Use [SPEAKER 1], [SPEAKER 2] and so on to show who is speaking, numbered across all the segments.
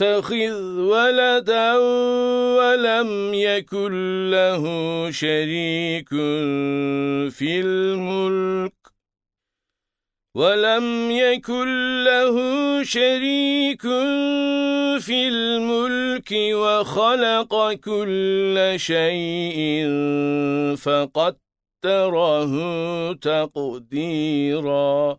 [SPEAKER 1] يتخذ ولدا ولم يكن له شريك في الملك ولم يكن له شريك في الملك وخلق كل شيء فقدره تقديرا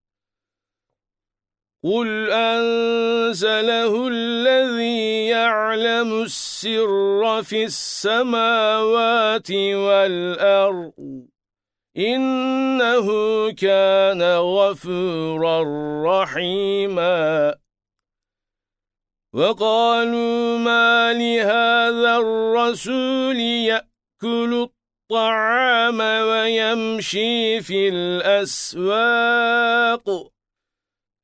[SPEAKER 1] قُلْ أَنزَلَهُ الَّذِي يَعْلَمُ السِّرَّ فِي السَّمَاوَاتِ وَالْأَرْضِ إِنَّهُ كَانَ غَفُورًا رَّحِيمًا وَقَالُوا مَا لِهَذَا الرَّسُولِ يَأْكُلُ الطَّعَامَ وَيَمْشِي فِي الْأَسْوَاقِ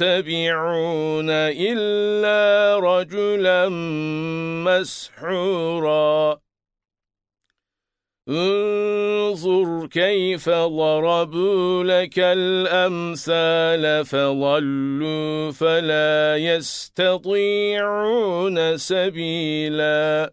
[SPEAKER 1] يتبعون إلا رجلا مسحورا. انظر كيف ضربوا لك الأمثال فضلوا فلا يستطيعون سبيلا.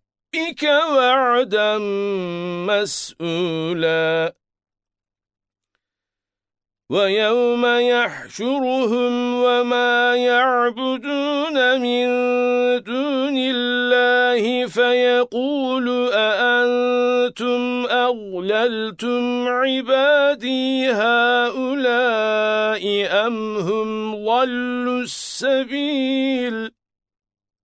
[SPEAKER 1] رَبِّكَ وَعْدًا مَسْئُولًا وَيَوْمَ يَحْشُرُهُمْ وَمَا يَعْبُدُونَ مِن دُونِ اللَّهِ فَيَقُولُ أَأَنْتُمْ أَضْلَلْتُمْ عِبَادِي هَؤُلَاءِ أَمْ هُمْ ضَلُّوا السَّبِيلَ؟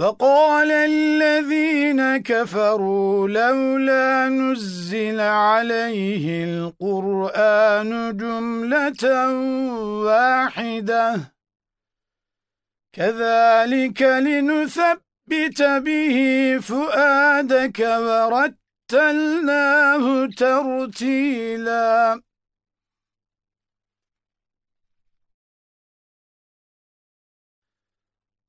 [SPEAKER 2] وَقَالَ الَّذِينَ كَفَرُوا لَوْلَا نُزِّلَ عَلَيْهِ الْقُرْآنُ جُمْلَةً وَاحِدَةً. كَذَلِكَ لِنُثَبِّتَ بِهِ فُؤَادَكَ وَرَتَّلْنَاهُ تَرْتِيلًا.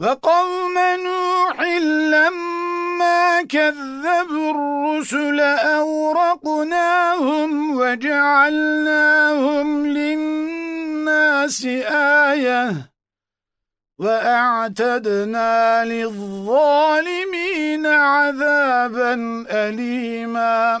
[SPEAKER 2] وَقَوْمَ نُوحٍ لَمَّا كَذَّبُوا الرُّسُلَ أَوْرَقْنَاهُمْ وَجَعَلْنَاهُمْ لِلنَّاسِ آيَةً وَأَعْتَدْنَا لِلظَّالِمِينَ عَذَابًا أَلِيمًا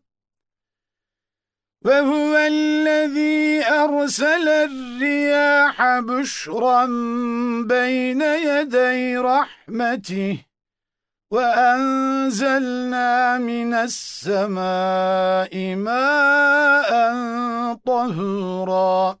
[SPEAKER 2] وهو الذي أرسل الرياح بشرا بين يدي رحمته وأنزلنا من السماء ماء طهورا.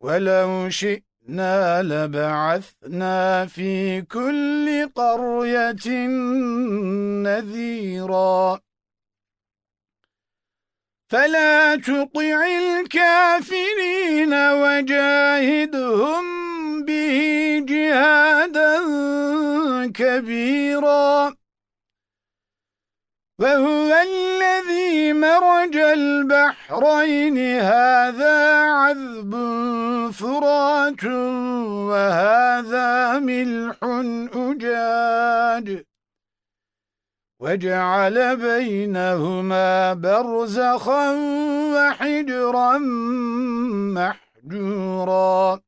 [SPEAKER 2] وَلَوْ شِئْنَا لَبَعَثْنَا فِي كُلِّ قَرْيَةٍ نَذِيرًا. فلا تطع الكافرين وجاهدهم به جهادا كبيرا. وهو الذي مرج البحرين هذا عذب فرات وهذا ملح أجاج. وَجَعَلَ بَيْنَهُمَا بَرْزَخًا وَحِجْرًا مَحْجُورًا.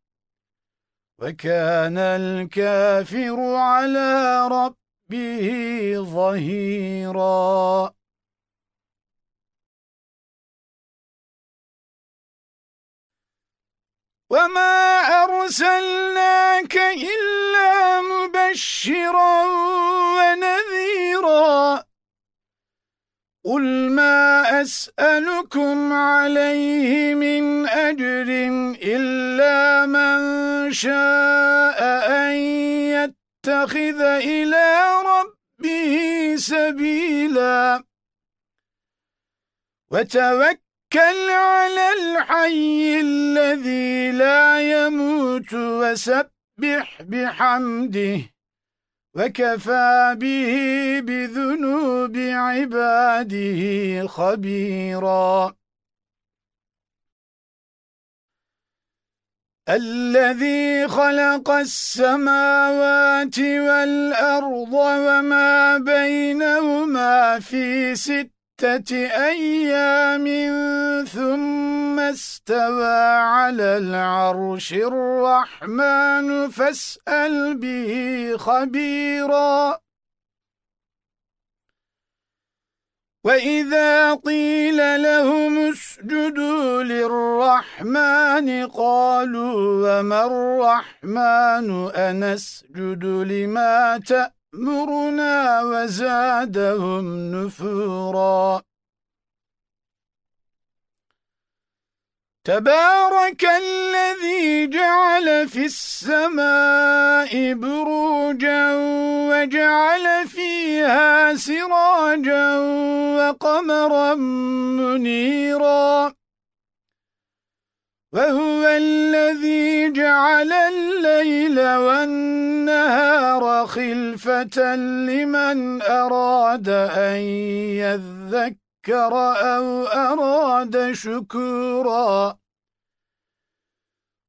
[SPEAKER 2] وَكَانَ الْكَافِرُ عَلَى رَبِّهِ ظَهِيرًا. وَمَا أَرْسَلْنَاكَ إِلَّا مُبَشِّرًا وَنَذِيرًا. قُلْ مَا أَسْأَلُكُمْ عَلَيْهِ مِنْ أَجْرٍ إِلَّا مَنْ شَاءَ أَنْ يَتَّخِذَ إِلَى رَبِّهِ سَبِيلًا وَتَوَكَّلْ توكل على الحي الذي لا يموت وسبح بحمده وكفى به بذنوب عباده خبيرا. الذي خلق السماوات والأرض وما بينهما في ست ستة أيام ثم استوى على العرش الرحمن فاسأل به خبيرا. وَإِذَا قِيلَ لَهُمُ اسْجُدُوا لِلرَّحْمَنِ قَالُوا وَمَا الرَّحْمَنُ؟ أَنَسْجُدُ لِمَا تَأْمُرُونَ يأمرنا وزادهم نفورا. تبارك الذي جعل في السماء بروجا وجعل فيها سراجا وقمرا منيرا. وهو الذي جعل الليل والنهار خلفة لمن أراد أن يذكر أو أراد شكورا.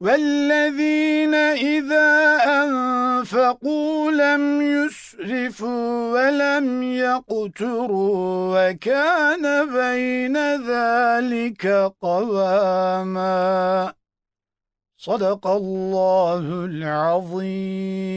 [SPEAKER 2] والذين إذا أنفقوا لم يسرفوا ولم يقتروا وكان بين ذلك قواما صدق الله العظيم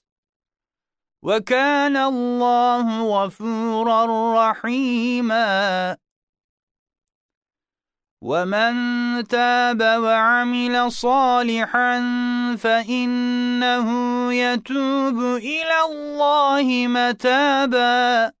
[SPEAKER 3] وكان الله غفورا رحيما. ومن تاب وعمل صالحا فإنه يتوب إلى الله متابا.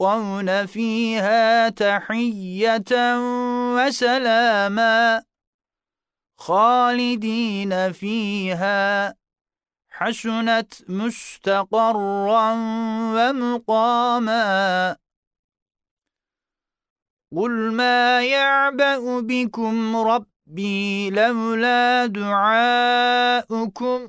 [SPEAKER 3] يلقون فيها تحية وسلاما خالدين فيها حسنت مستقرا ومقاما قل ما يعبأ بكم ربي لولا دعاؤكم